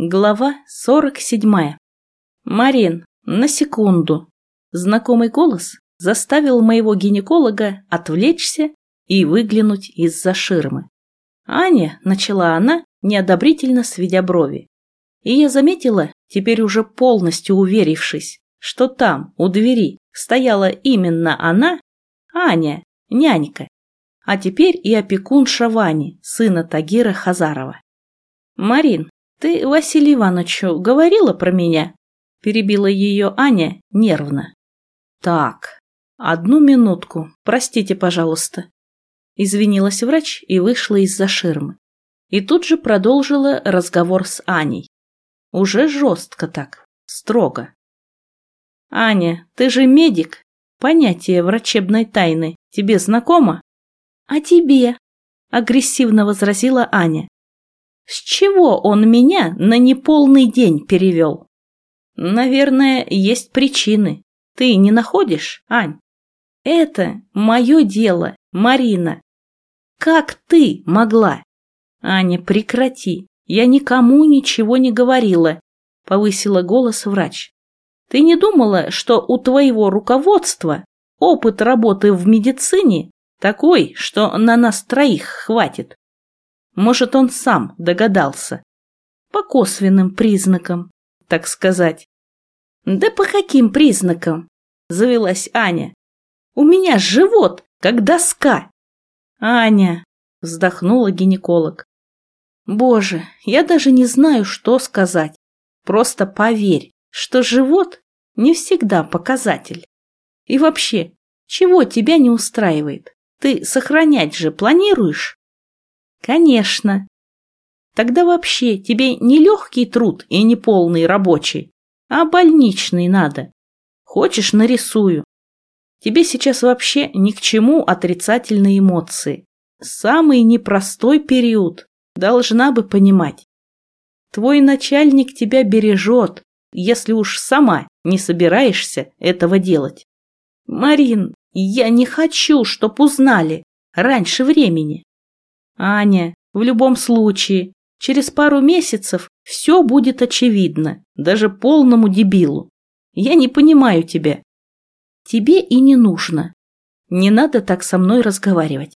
Глава 47. Марин, на секунду. Знакомый голос заставил моего гинеколога отвлечься и выглянуть из-за ширмы. «Аня», — начала она, неодобрительно сведя брови. И я заметила, теперь уже полностью уверившись, что там, у двери, стояла именно она, Аня, нянька, а теперь и опекунша Вани, сына Тагира Хазарова. «Марин, «Ты Василию Ивановичу говорила про меня?» – перебила ее Аня нервно. «Так, одну минутку, простите, пожалуйста». Извинилась врач и вышла из-за ширмы. И тут же продолжила разговор с Аней. Уже жестко так, строго. «Аня, ты же медик. Понятие врачебной тайны тебе знакомо?» «А тебе?» – агрессивно возразила Аня. С чего он меня на неполный день перевел? Наверное, есть причины. Ты не находишь, Ань? Это мое дело, Марина. Как ты могла? Аня, прекрати. Я никому ничего не говорила, повысила голос врач. Ты не думала, что у твоего руководства опыт работы в медицине такой, что на нас троих хватит? Может, он сам догадался. По косвенным признакам, так сказать. Да по каким признакам? Завелась Аня. У меня живот, как доска. Аня, вздохнула гинеколог. Боже, я даже не знаю, что сказать. Просто поверь, что живот не всегда показатель. И вообще, чего тебя не устраивает? Ты сохранять же планируешь? Конечно. Тогда вообще тебе не легкий труд и не полный рабочий, а больничный надо. Хочешь, нарисую. Тебе сейчас вообще ни к чему отрицательные эмоции. Самый непростой период, должна бы понимать. Твой начальник тебя бережет, если уж сама не собираешься этого делать. Марин, я не хочу, чтоб узнали раньше времени. Аня, в любом случае, через пару месяцев все будет очевидно, даже полному дебилу. Я не понимаю тебя. Тебе и не нужно. Не надо так со мной разговаривать.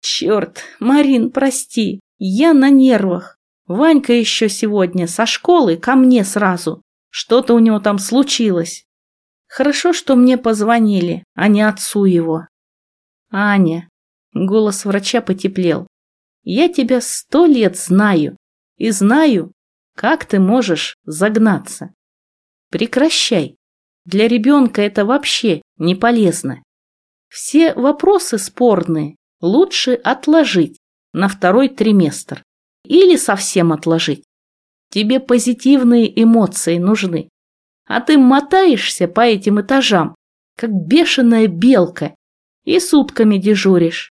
Черт, Марин, прости, я на нервах. Ванька еще сегодня со школы ко мне сразу. Что-то у него там случилось. Хорошо, что мне позвонили, а не отцу его. Аня. Голос врача потеплел. Я тебя сто лет знаю и знаю, как ты можешь загнаться. Прекращай. Для ребенка это вообще не полезно. Все вопросы спорные лучше отложить на второй триместр или совсем отложить. Тебе позитивные эмоции нужны, а ты мотаешься по этим этажам, как бешеная белка, и сутками дежуришь.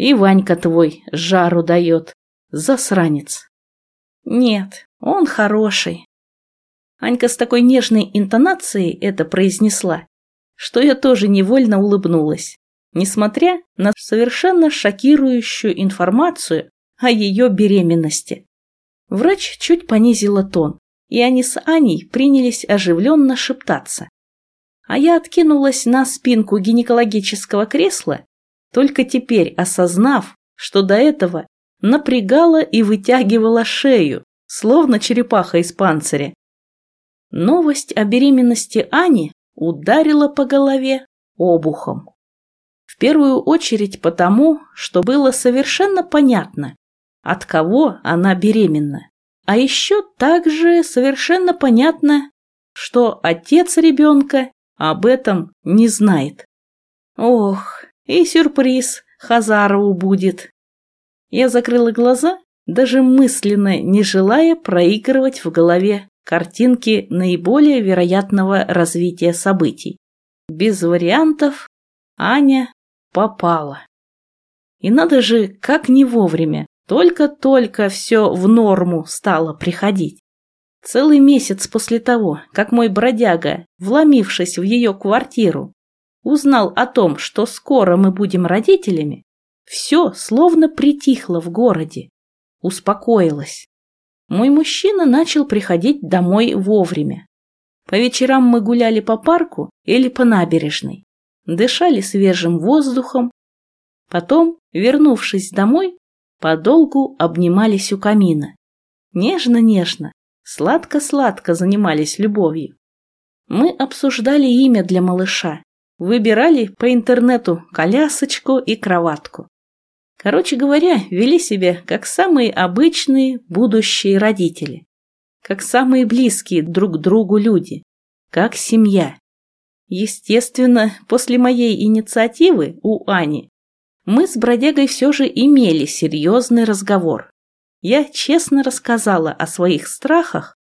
И Ванька твой жару дает. Засранец. Нет, он хороший. Анька с такой нежной интонацией это произнесла, что я тоже невольно улыбнулась, несмотря на совершенно шокирующую информацию о ее беременности. Врач чуть понизила тон, и они с Аней принялись оживленно шептаться. А я откинулась на спинку гинекологического кресла только теперь осознав, что до этого напрягала и вытягивала шею, словно черепаха из панциря. Новость о беременности Ани ударила по голове обухом. В первую очередь потому, что было совершенно понятно, от кого она беременна. А еще также совершенно понятно, что отец ребенка об этом не знает. Ох, и сюрприз Хазарову будет. Я закрыла глаза, даже мысленно не желая проигрывать в голове картинки наиболее вероятного развития событий. Без вариантов Аня попала. И надо же, как не вовремя, только-только все в норму стало приходить. Целый месяц после того, как мой бродяга, вломившись в ее квартиру, узнал о том, что скоро мы будем родителями, все словно притихло в городе, успокоилось. мой мужчина начал приходить домой вовремя. По вечерам мы гуляли по парку или по набережной, дышали свежим воздухом. Потом, вернувшись домой, подолгу обнимались у камина. Нежно-нежно, сладко-сладко занимались любовью. Мы обсуждали имя для малыша, выбирали по интернету колясочку и кроватку. Короче говоря, вели себя как самые обычные будущие родители, как самые близкие друг другу люди, как семья. Естественно, после моей инициативы у Ани мы с бродягой все же имели серьезный разговор. Я честно рассказала о своих страхах,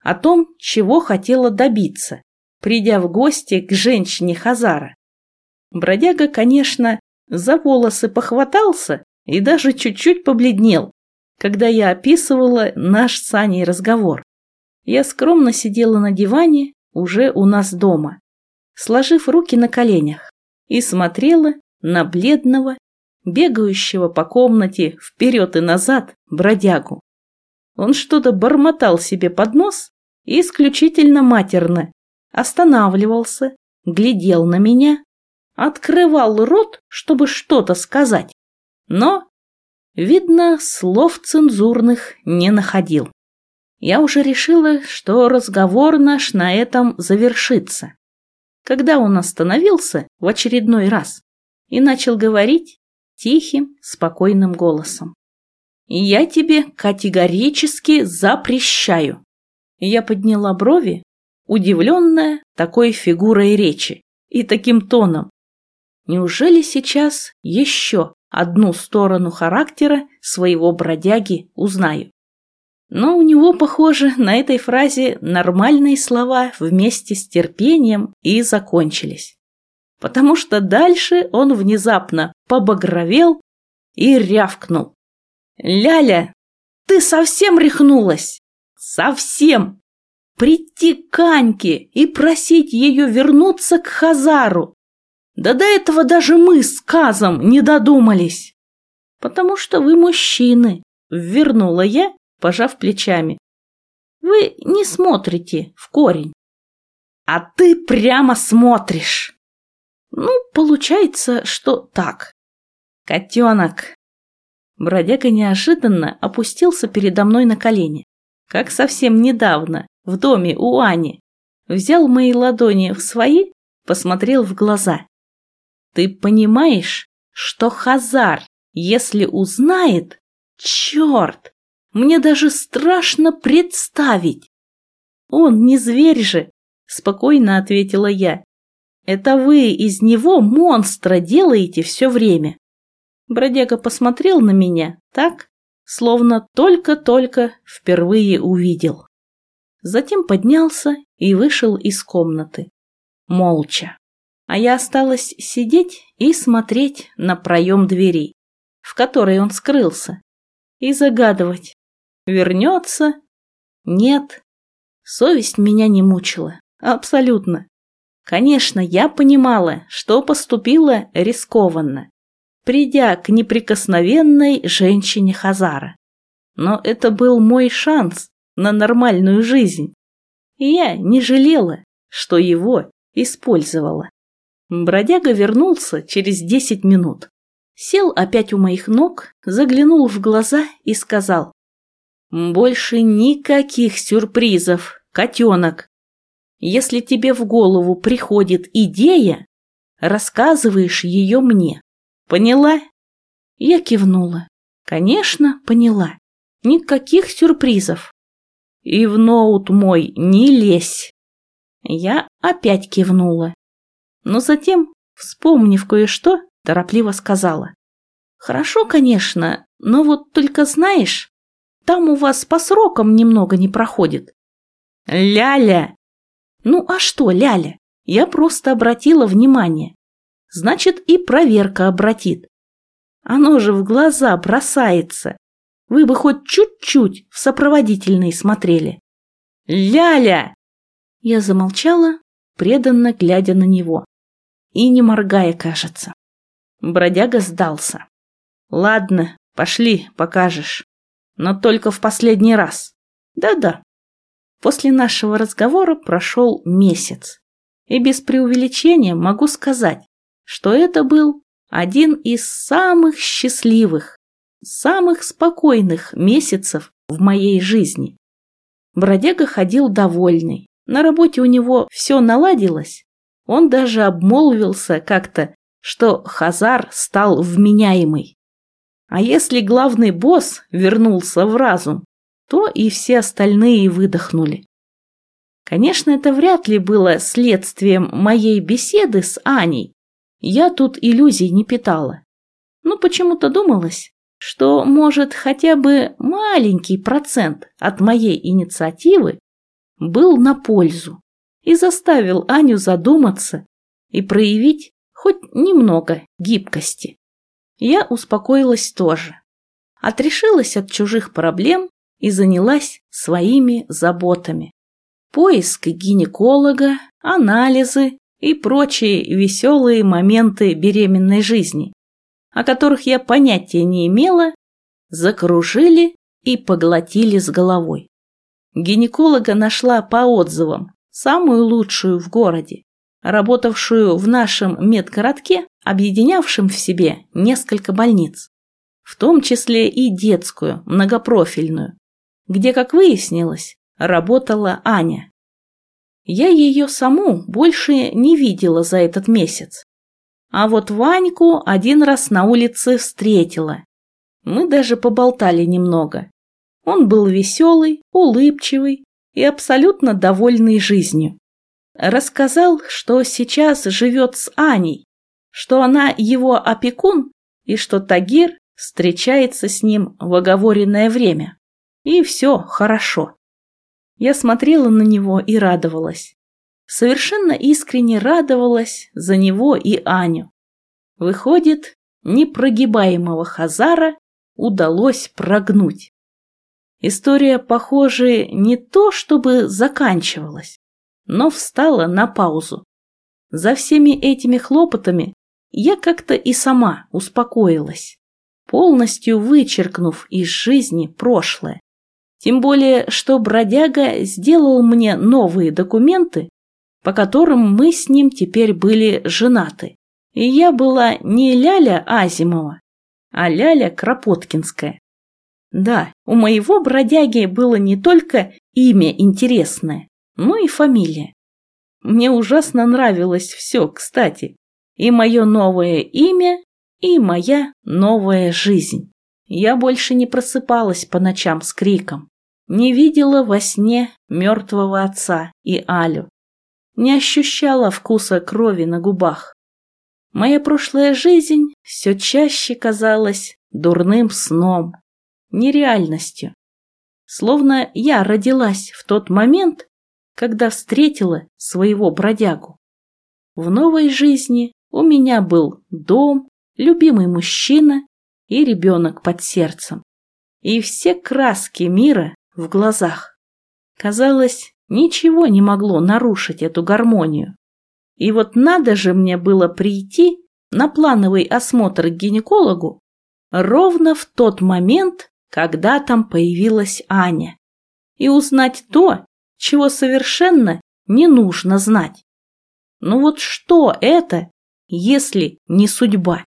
о том, чего хотела добиться, придя в гости к женщине Хазара. Бродяга, конечно, за волосы похватался и даже чуть-чуть побледнел, когда я описывала наш с Аней разговор. Я скромно сидела на диване уже у нас дома, сложив руки на коленях, и смотрела на бледного, бегающего по комнате вперед и назад бродягу. Он что-то бормотал себе под нос исключительно матерно, останавливался, глядел на меня, открывал рот, чтобы что-то сказать, но, видно, слов цензурных не находил. Я уже решила, что разговор наш на этом завершится. Когда он остановился в очередной раз и начал говорить тихим, спокойным голосом. «Я тебе категорически запрещаю». Я подняла брови, удивленная такой фигурой речи и таким тоном. Неужели сейчас еще одну сторону характера своего бродяги узнаю? Но у него, похоже, на этой фразе нормальные слова вместе с терпением и закончились. Потому что дальше он внезапно побагровел и рявкнул. «Ляля, ты совсем рехнулась? Совсем! Прийти к Аньке и просить ее вернуться к Хазару. Да до этого даже мы с Казом не додумались. Потому что вы мужчины, вернула я, пожав плечами. Вы не смотрите в корень. А ты прямо смотришь. Ну, получается, что так. Котенок. Бродяга неожиданно опустился передо мной на колени, как совсем недавно, в доме у Ани. Взял мои ладони в свои, посмотрел в глаза. Ты понимаешь, что Хазар, если узнает... Черт! Мне даже страшно представить. Он не зверь же, спокойно ответила я. Это вы из него монстра делаете все время. Бродяга посмотрел на меня так, словно только-только впервые увидел. Затем поднялся и вышел из комнаты. Молча а я осталась сидеть и смотреть на проем двери, в которой он скрылся, и загадывать, вернется, нет. Совесть меня не мучила, абсолютно. Конечно, я понимала, что поступила рискованно, придя к неприкосновенной женщине Хазара. Но это был мой шанс на нормальную жизнь. И я не жалела, что его использовала. Бродяга вернулся через десять минут. Сел опять у моих ног, заглянул в глаза и сказал. «Больше никаких сюрпризов, котенок. Если тебе в голову приходит идея, рассказываешь ее мне. Поняла?» Я кивнула. «Конечно, поняла. Никаких сюрпризов. И в ноут мой не лезь». Я опять кивнула но затем, вспомнив кое-что, торопливо сказала. «Хорошо, конечно, но вот только знаешь, там у вас по срокам немного не проходит». «Ляля!» «Ну а что, Ляля? Я просто обратила внимание. Значит, и проверка обратит. Оно же в глаза бросается. Вы бы хоть чуть-чуть в сопроводительные смотрели». «Ляля!» Я замолчала, преданно глядя на него и не моргая, кажется. Бродяга сдался. «Ладно, пошли, покажешь. Но только в последний раз. Да-да. После нашего разговора прошел месяц. И без преувеличения могу сказать, что это был один из самых счастливых, самых спокойных месяцев в моей жизни. Бродяга ходил довольный. На работе у него все наладилось. Он даже обмолвился как-то, что Хазар стал вменяемый. А если главный босс вернулся в разум, то и все остальные выдохнули. Конечно, это вряд ли было следствием моей беседы с Аней. Я тут иллюзий не питала. Но почему-то думалось, что, может, хотя бы маленький процент от моей инициативы был на пользу и заставил Аню задуматься и проявить хоть немного гибкости. Я успокоилась тоже, отрешилась от чужих проблем и занялась своими заботами. Поиск гинеколога, анализы и прочие веселые моменты беременной жизни о которых я понятия не имела, закружили и поглотили с головой. Гинеколога нашла по отзывам, самую лучшую в городе, работавшую в нашем медгородке, объединявшем в себе несколько больниц, в том числе и детскую, многопрофильную, где, как выяснилось, работала Аня. Я ее саму больше не видела за этот месяц, а вот Ваньку один раз на улице встретила. Мы даже поболтали немного. Он был веселый, улыбчивый и абсолютно довольный жизнью. Рассказал, что сейчас живет с Аней, что она его опекун и что Тагир встречается с ним в оговоренное время. И все хорошо. Я смотрела на него и радовалась совершенно искренне радовалась за него и Аню. Выходит, непрогибаемого Хазара удалось прогнуть. История, похоже, не то чтобы заканчивалась, но встала на паузу. За всеми этими хлопотами я как-то и сама успокоилась, полностью вычеркнув из жизни прошлое. Тем более, что бродяга сделал мне новые документы по которым мы с ним теперь были женаты. И я была не Ляля Азимова, а Ляля Кропоткинская. Да, у моего бродяги было не только имя интересное, но и фамилия. Мне ужасно нравилось все, кстати, и мое новое имя, и моя новая жизнь. Я больше не просыпалась по ночам с криком, не видела во сне мертвого отца и Алю, не ощущала вкуса крови на губах. Моя прошлая жизнь все чаще казалась дурным сном, нереальностью. Словно я родилась в тот момент, когда встретила своего бродягу. В новой жизни у меня был дом, любимый мужчина и ребенок под сердцем. И все краски мира в глазах. Казалось, Ничего не могло нарушить эту гармонию. И вот надо же мне было прийти на плановый осмотр к гинекологу ровно в тот момент, когда там появилась Аня, и узнать то, чего совершенно не нужно знать. Ну вот что это, если не судьба?